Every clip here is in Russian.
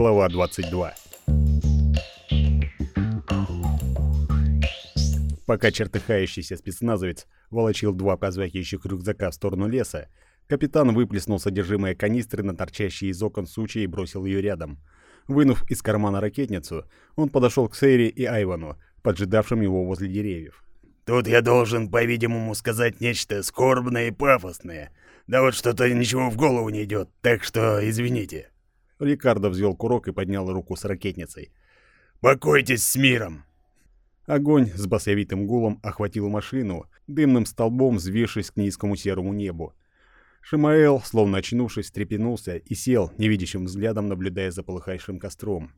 Глава 22 Пока чертыхающийся спецназовец волочил два позвякивающих рюкзака в сторону леса, капитан выплеснул содержимое канистры на торчащие из окон сучья и бросил ее рядом. Вынув из кармана ракетницу, он подошел к Сейре и Айвану, поджидавшим его возле деревьев. «Тут я должен, по-видимому, сказать нечто скорбное и пафосное. Да вот что-то ничего в голову не идет, так что извините». Рикардо взвел курок и поднял руку с ракетницей. «Покойтесь с миром!» Огонь с басовитым гулом охватил машину, дымным столбом взвившись к низкому серому небу. Шимаэл, словно очнувшись, встрепенулся и сел, невидящим взглядом наблюдая за полыхающим костром.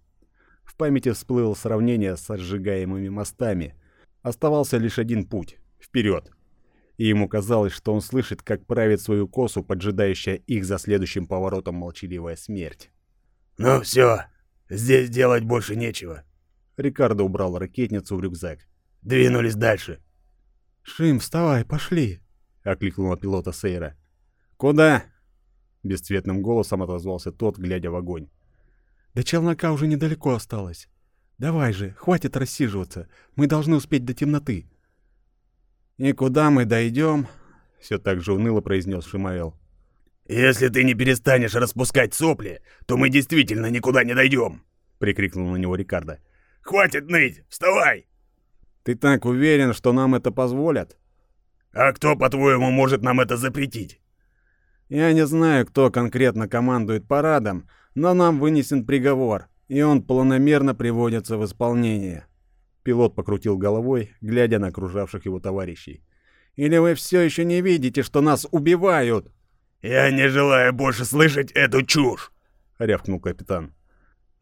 В памяти всплыло сравнение с сжигаемыми мостами. Оставался лишь один путь — вперед. И ему казалось, что он слышит, как правит свою косу, поджидающая их за следующим поворотом молчаливая смерть. «Ну все, здесь делать больше нечего», Рикардо убрал ракетницу в рюкзак. «Двинулись дальше!» «Шим, вставай, пошли!» — окликнула пилота Сейра. «Куда?» — бесцветным голосом отозвался тот, глядя в огонь. «До челнока уже недалеко осталось. Давай же, хватит рассиживаться, мы должны успеть до темноты». «И куда мы дойдем?» — все так же уныло произнес Шимаэл. «Если ты не перестанешь распускать сопли, то мы действительно никуда не дойдем!» — прикрикнул на него Рикардо. Хватит ныть! Вставай!» «Ты так уверен, что нам это позволят?» «А кто, по-твоему, может нам это запретить?» «Я не знаю, кто конкретно командует парадом, но нам вынесен приговор, и он планомерно приводится в исполнение». Пилот покрутил головой, глядя на окружавших его товарищей. «Или вы все еще не видите, что нас убивают?» «Я не желаю больше слышать эту чушь!» — рявкнул капитан.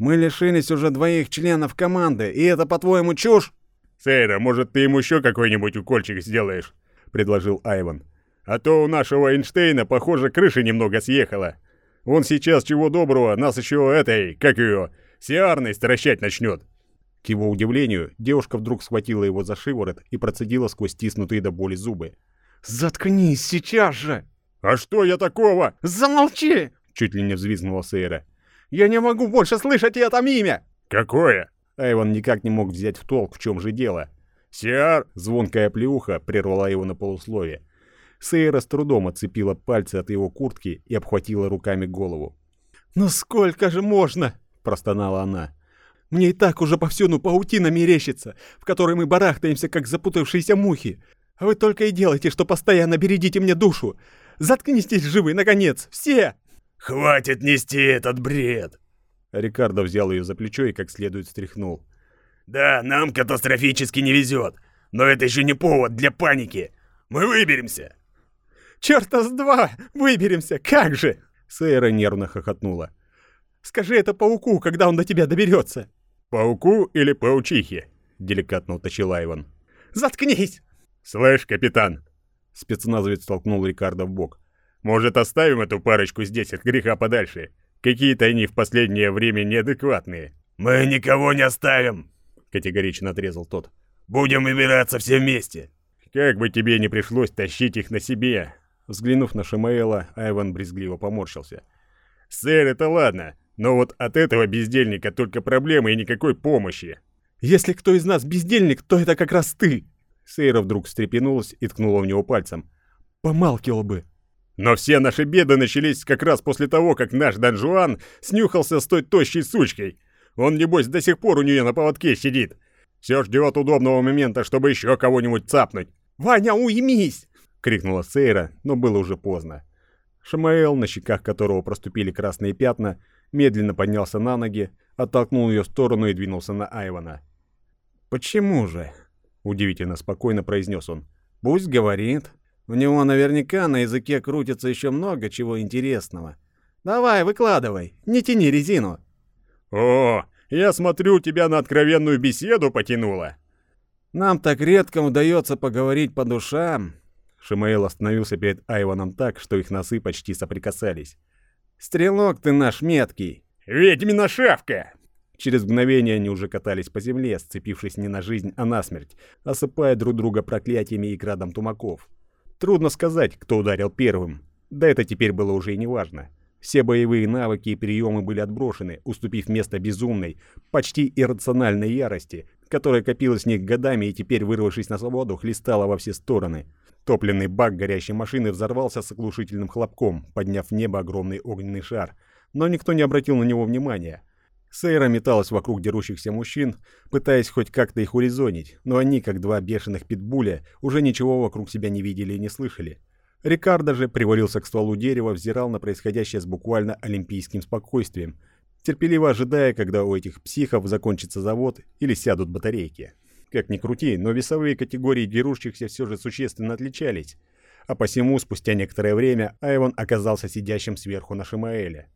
Мы лишились уже двоих членов команды, и это, по-твоему, чушь?» «Сейра, может, ты ему еще какой-нибудь укольчик сделаешь?» — предложил Айван. «А то у нашего Эйнштейна, похоже, крыша немного съехала. Он сейчас, чего доброго, нас еще этой, как ее, сиарной стращать начнет». К его удивлению, девушка вдруг схватила его за шиворот и процедила сквозь стиснутые до боли зубы. «Заткнись сейчас же!» «А что я такого?» «Замолчи!» — чуть ли не взвизгнула Сейра. Я не могу больше слышать это имя!» «Какое?» Айван никак не мог взять в толк, в чем же дело. «Сиар!» — звонкая плюха прервала его на полусловие. Сейра с трудом отцепила пальцы от его куртки и обхватила руками голову. «Ну сколько же можно?» — простонала она. «Мне и так уже повсюду паутина мерещится, в которой мы барахтаемся, как запутавшиеся мухи. А вы только и делаете, что постоянно бередите мне душу. Заткнитесь живы, наконец, все!» «Хватит нести этот бред!» Рикардо взял ее за плечо и как следует стряхнул. «Да, нам катастрофически не везет, но это еще не повод для паники. Мы выберемся!» «Чёрта с два! Выберемся! Как же!» Сейра нервно хохотнула. «Скажи это пауку, когда он до тебя доберется!» «Пауку или паучихе?» — деликатно уточил Айван. «Заткнись!» «Слышь, капитан!» Спецназовец толкнул Рикардо в бок. Может, оставим эту парочку здесь от греха подальше? Какие-то они в последнее время неадекватные». «Мы никого не оставим!» — категорично отрезал тот. «Будем выбираться все вместе!» «Как бы тебе не пришлось тащить их на себе!» Взглянув на Шамаэла, Айван брезгливо поморщился. «Сэр, это ладно, но вот от этого бездельника только проблемы и никакой помощи!» «Если кто из нас бездельник, то это как раз ты!» Сейра вдруг встрепенулась и ткнула в него пальцем. «Помалкивал бы!» Но все наши беды начались как раз после того, как наш Дан Жуан снюхался с той тощей сучкой. Он, небось, до сих пор у нее на поводке сидит. Все ждет удобного момента, чтобы еще кого-нибудь цапнуть. «Ваня, уймись!» — крикнула Сейра, но было уже поздно. Шамаэл, на щеках которого проступили красные пятна, медленно поднялся на ноги, оттолкнул ее в сторону и двинулся на Айвана. «Почему же?» — удивительно спокойно произнес он. «Пусть говорит». У него наверняка на языке крутится еще много чего интересного. Давай, выкладывай, не тяни резину. О, я смотрю, тебя на откровенную беседу потянуло. Нам так редко удается поговорить по душам. Шимаэл остановился перед Айваном так, что их носы почти соприкасались. «Стрелок ты наш меткий!» «Ведьмина шавка!» Через мгновение они уже катались по земле, сцепившись не на жизнь, а на смерть, осыпая друг друга проклятиями и градом тумаков. Трудно сказать, кто ударил первым. Да это теперь было уже и не важно. Все боевые навыки и приемы были отброшены, уступив место безумной, почти иррациональной ярости, которая копилась в них годами и теперь, вырвавшись на свободу, хлестала во все стороны. Топливный бак горящей машины взорвался с оглушительным хлопком, подняв в небо огромный огненный шар. Но никто не обратил на него внимания. Сейра металась вокруг дерущихся мужчин, пытаясь хоть как-то их урезонить, но они, как два бешеных питбуля, уже ничего вокруг себя не видели и не слышали. Рикардо же привалился к стволу дерева, взирал на происходящее с буквально олимпийским спокойствием, терпеливо ожидая, когда у этих психов закончится завод или сядут батарейки. Как ни крути, но весовые категории дерущихся все же существенно отличались, а посему спустя некоторое время Айвон оказался сидящим сверху на Шимаэле.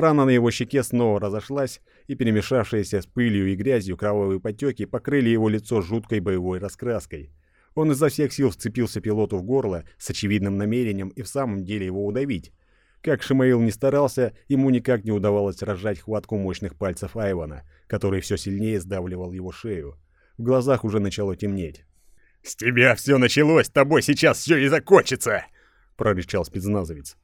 Рана на его щеке снова разошлась, и перемешавшиеся с пылью и грязью кровавые потеки покрыли его лицо жуткой боевой раскраской – он изо всех сил вцепился пилоту в горло с очевидным намерением и в самом деле его удавить. Как Шимаил не старался, ему никак не удавалось разжать хватку мощных пальцев Айвана, который все сильнее сдавливал его шею. В глазах уже начало темнеть. «С тебя все началось, тобой сейчас все и закончится!» — прорычал спецназовец.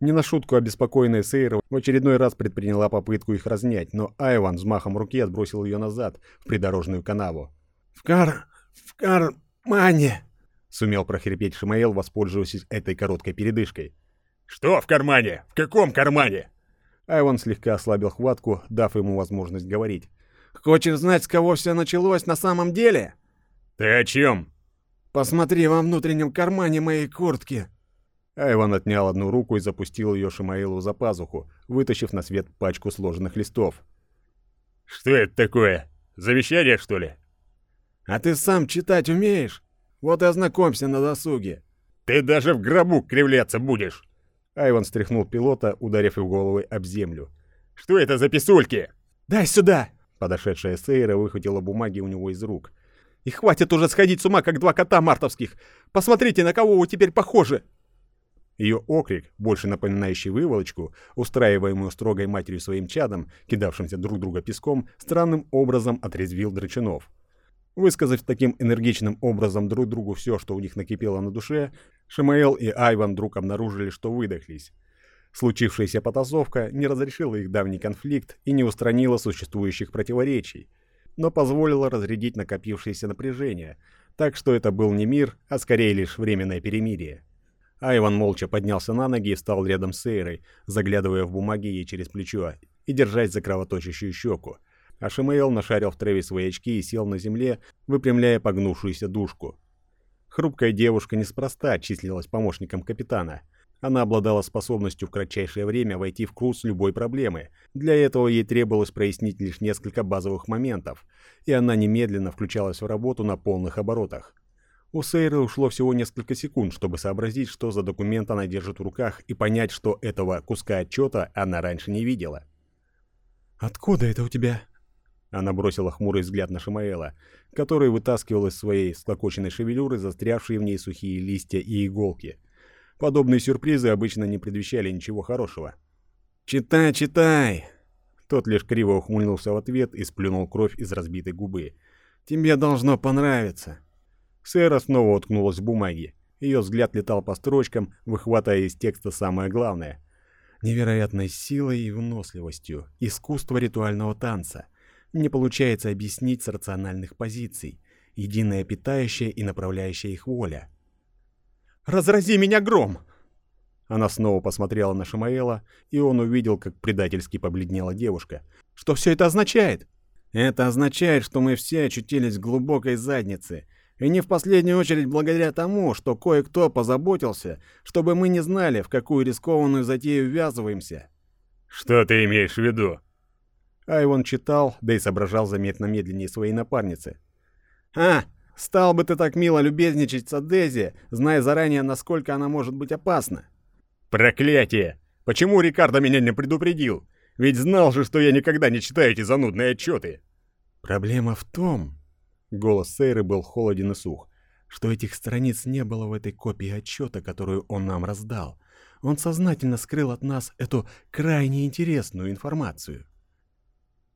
Не на шутку обеспокоенная Сейра в очередной раз предприняла попытку их разнять, но Айван взмахом руки отбросил ее назад, в придорожную канаву. «В кар... в кар... «Мане!» — сумел прохрипеть Шимаэл, воспользовавшись этой короткой передышкой. «Что в кармане? В каком кармане?» Айван слегка ослабил хватку, дав ему возможность говорить. «Хочешь знать, с кого все началось на самом деле?» «Ты о чем?» «Посмотри во внутреннем кармане моей куртки!» Айван отнял одну руку и запустил ее Шимаилу за пазуху, вытащив на свет пачку сложенных листов. «Что это такое? Завещание, что ли?» А ты сам читать умеешь? Вот и ознакомься на досуге. Ты даже в гробу кривляться будешь. Айван стряхнул пилота, ударив его головой об землю. Что это за писульки? Дай сюда! Подошедшая Сейра выхватила бумаги у него из рук. И хватит уже сходить с ума, как два кота мартовских. Посмотрите, на кого вы теперь похожи. Ее окрик, больше напоминающий выволочку, устраиваемую строгой матерью своим чадом, кидавшимся друг друга песком, странным образом отрезвил Драчинов. Высказав таким энергичным образом друг другу все, что у них накипело на душе, Шимаэл и Айван вдруг обнаружили, что выдохлись. Случившаяся потасовка не разрешила их давний конфликт и не устранила существующих противоречий, но позволила разрядить накопившееся напряжение, так что это был не мир, а скорее лишь временное перемирие. Айван молча поднялся на ноги и встал рядом с Эйрой, заглядывая в бумаги ей через плечо и держась за кровоточащую щеку, а Шимейл нашарил в Трэви свои очки и сел на земле, выпрямляя погнувшуюся душку. Хрупкая девушка неспроста числилась помощником капитана. Она обладала способностью в кратчайшее время войти в курс любой проблемы. Для этого ей требовалось прояснить лишь несколько базовых моментов, и она немедленно включалась в работу на полных оборотах. У Сейры ушло всего несколько секунд, чтобы сообразить, что за документ она держит в руках, и понять, что этого куска отчета она раньше не видела. «Откуда это у тебя?» Она бросила хмурый взгляд на Шимаэла, который вытаскивал из своей склокоченной шевелюры застрявшие в ней сухие листья и иголки. Подобные сюрпризы обычно не предвещали ничего хорошего. «Читай, читай!» Тот лишь криво ухмыльнулся в ответ и сплюнул кровь из разбитой губы. «Тебе должно понравиться!» Сэра снова уткнулась в бумаги. Ее взгляд летал по строчкам, выхватывая из текста самое главное. Невероятной силой и выносливостью. Искусство ритуального танца не получается объяснить с рациональных позиций, единая питающая и направляющая их воля. «Разрази меня гром!» Она снова посмотрела на Шамаэла, и он увидел, как предательски побледнела девушка. «Что все это означает?» «Это означает, что мы все очутились в глубокой заднице, и не в последнюю очередь благодаря тому, что кое-кто позаботился, чтобы мы не знали, в какую рискованную затею ввязываемся». «Что ты имеешь в виду?» Айвон читал, да и соображал заметно медленнее своей напарницы. «А, стал бы ты так мило любезничать с Адези, зная заранее, насколько она может быть опасна». «Проклятие! Почему Рикардо меня не предупредил? Ведь знал же, что я никогда не читаю эти занудные отчеты!» «Проблема в том...» Голос Сейры был холоден и сух что этих страниц не было в этой копии отчета, которую он нам раздал. Он сознательно скрыл от нас эту крайне интересную информацию.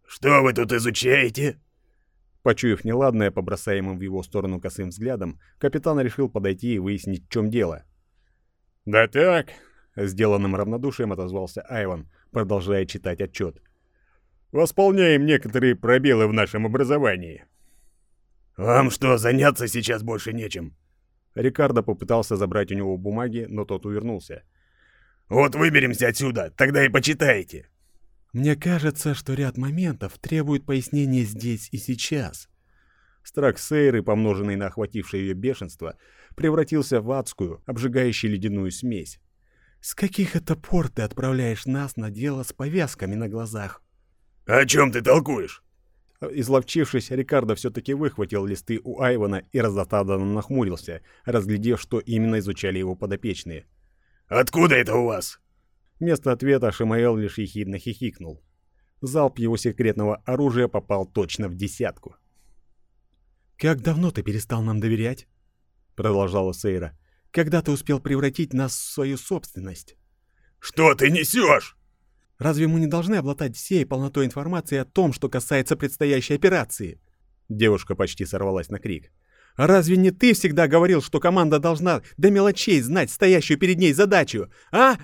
«Что вы тут изучаете?» Почуяв неладное по бросаемым в его сторону косым взглядом, капитан решил подойти и выяснить, в чем дело. «Да так, Сделанным равнодушием отозвался Айван, продолжая читать отчет. «Восполняем некоторые пробелы в нашем образовании». «Вам что, заняться сейчас больше нечем?» Рикардо попытался забрать у него бумаги, но тот увернулся. «Вот выберемся отсюда, тогда и почитайте». «Мне кажется, что ряд моментов требует пояснения здесь и сейчас». Страх Сейры, помноженный на охватившее ее бешенство, превратился в адскую, обжигающую ледяную смесь. «С каких это пор ты отправляешь нас на дело с повязками на глазах?» «О чем ты толкуешь?» Изловчившись, Рикардо все-таки выхватил листы у Айвана и разотаданно нахмурился, разглядев, что именно изучали его подопечные. «Откуда это у вас?» Вместо ответа Шимаэл лишь ехидно хихикнул. Залп его секретного оружия попал точно в десятку. «Как давно ты перестал нам доверять?» Продолжала Сейра. «Когда ты успел превратить нас в свою собственность?» «Что ты несешь?» Разве мы не должны обладать всей полнотой информации о том, что касается предстоящей операции?» Девушка почти сорвалась на крик. «А разве не ты всегда говорил, что команда должна до мелочей знать стоящую перед ней задачу, а?»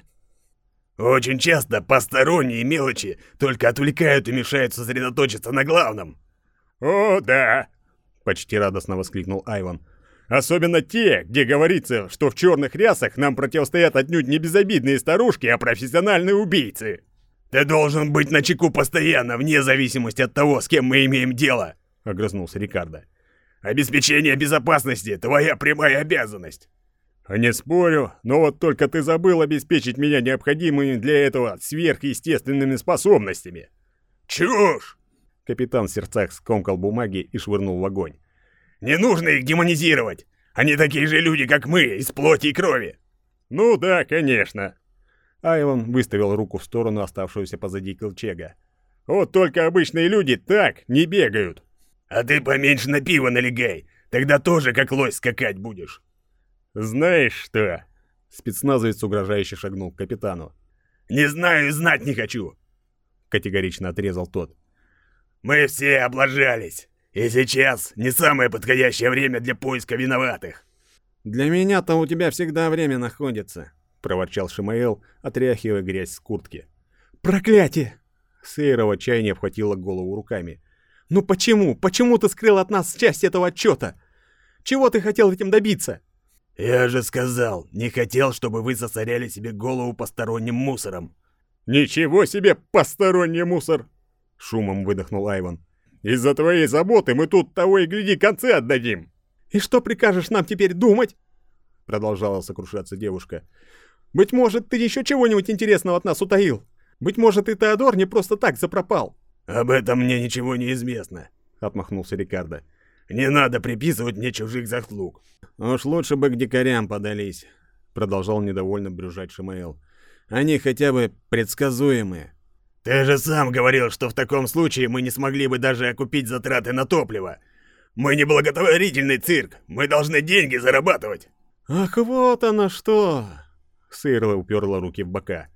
«Очень часто посторонние мелочи только отвлекают и мешают сосредоточиться на главном». «О, да!» — почти радостно воскликнул Айван. «Особенно те, где говорится, что в черных рясах нам противостоят отнюдь не безобидные старушки, а профессиональные убийцы». «Ты должен быть на чеку постоянно, вне зависимости от того, с кем мы имеем дело», — огрызнулся Рикардо. «Обеспечение безопасности — твоя прямая обязанность». «Не спорю, но вот только ты забыл обеспечить меня необходимыми для этого сверхъестественными способностями». «Чушь!» Капитан в сердцах скомкал бумаги и швырнул в огонь. «Не нужно их демонизировать! Они такие же люди, как мы, из плоти и крови!» «Ну да, конечно!» Айван выставил руку в сторону оставшегося позади Килчега. «Вот только обычные люди так не бегают!» «А ты поменьше на пиво налегай, тогда тоже как лось скакать будешь!» «Знаешь что?» Спецназовец угрожающе шагнул к капитану. «Не знаю и знать не хочу!» Категорично отрезал тот. «Мы все облажались, и сейчас не самое подходящее время для поиска виноватых!» «Для меня-то у тебя всегда время находится», — проворчал Шимаэл, отряхивая грязь с куртки. «Проклятие!» Сейра в отчаянии обхватила голову руками. «Ну почему? Почему ты скрыл от нас часть этого отчета? Чего ты хотел этим добиться?» «Я же сказал, не хотел, чтобы вы засоряли себе голову посторонним мусором». «Ничего себе посторонний мусор!» — шумом выдохнул Айван. «Из-за твоей заботы мы тут того и гляди концы отдадим!» «И что прикажешь нам теперь думать?» — продолжала сокрушаться девушка. «Быть может, ты еще чего-нибудь интересного от нас утаил? Быть может, и Теодор не просто так запропал?» «Об этом мне ничего не известно», — отмахнулся Рикардо. «Не надо приписывать мне чужих заслуг». «Уж лучше бы к дикарям подались», — продолжал недовольно брюжать Шимаэл. «Они хотя бы предсказуемые». «Ты же сам говорил, что в таком случае мы не смогли бы даже окупить затраты на топливо. Мы не благотворительный цирк, мы должны деньги зарабатывать». «Ах, вот оно что!» Сейрла уперла руки в бока.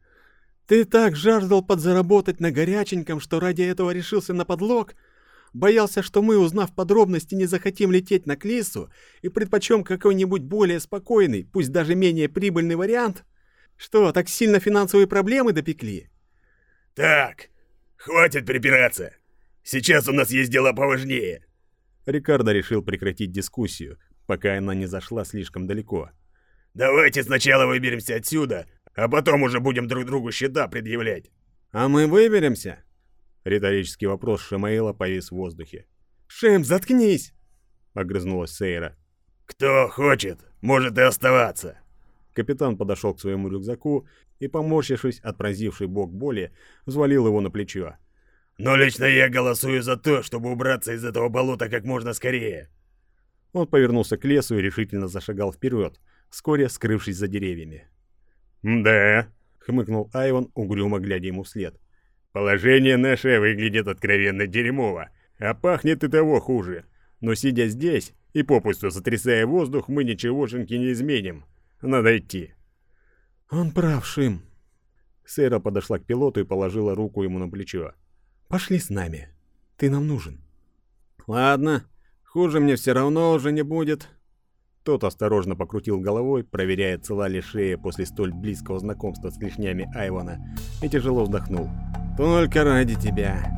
«Ты так жаждал подзаработать на горяченьком, что ради этого решился на подлог? Боялся, что мы, узнав подробности, не захотим лететь на Клису и предпочем какой-нибудь более спокойный, пусть даже менее прибыльный вариант? Что, так сильно финансовые проблемы допекли?» «Так, хватит припираться. Сейчас у нас есть дела поважнее». Рикардо решил прекратить дискуссию, пока она не зашла слишком далеко. «Давайте сначала выберемся отсюда, а потом уже будем друг другу счета предъявлять». «А мы выберемся?» Риторический вопрос Шамаила повис в воздухе. «Шем, заткнись!» — огрызнулась Сейра. «Кто хочет, может и оставаться». Капитан подошел к своему рюкзаку и, поморщившись от пронзившей бок боли, взвалил его на плечо. «Но лично я голосую за то, чтобы убраться из этого болота как можно скорее». Он повернулся к лесу и решительно зашагал вперед, вскоре скрывшись за деревьями. «Да», — хмыкнул Айван, угрюмо глядя ему вслед. «Положение наше выглядит откровенно дерьмово, а пахнет и того хуже. Но сидя здесь и попусту сотрясая воздух, мы ничегошеньки не изменим. Надо идти». «Он прав, Шим». Сэра подошла к пилоту и положила руку ему на плечо. «Пошли с нами. Ты нам нужен». «Ладно, хуже мне все равно уже не будет». Тот осторожно покрутил головой, проверяя, цела ли шея после столь близкого знакомства с клешнями Айвана, и тяжело вздохнул. «Только ради тебя!»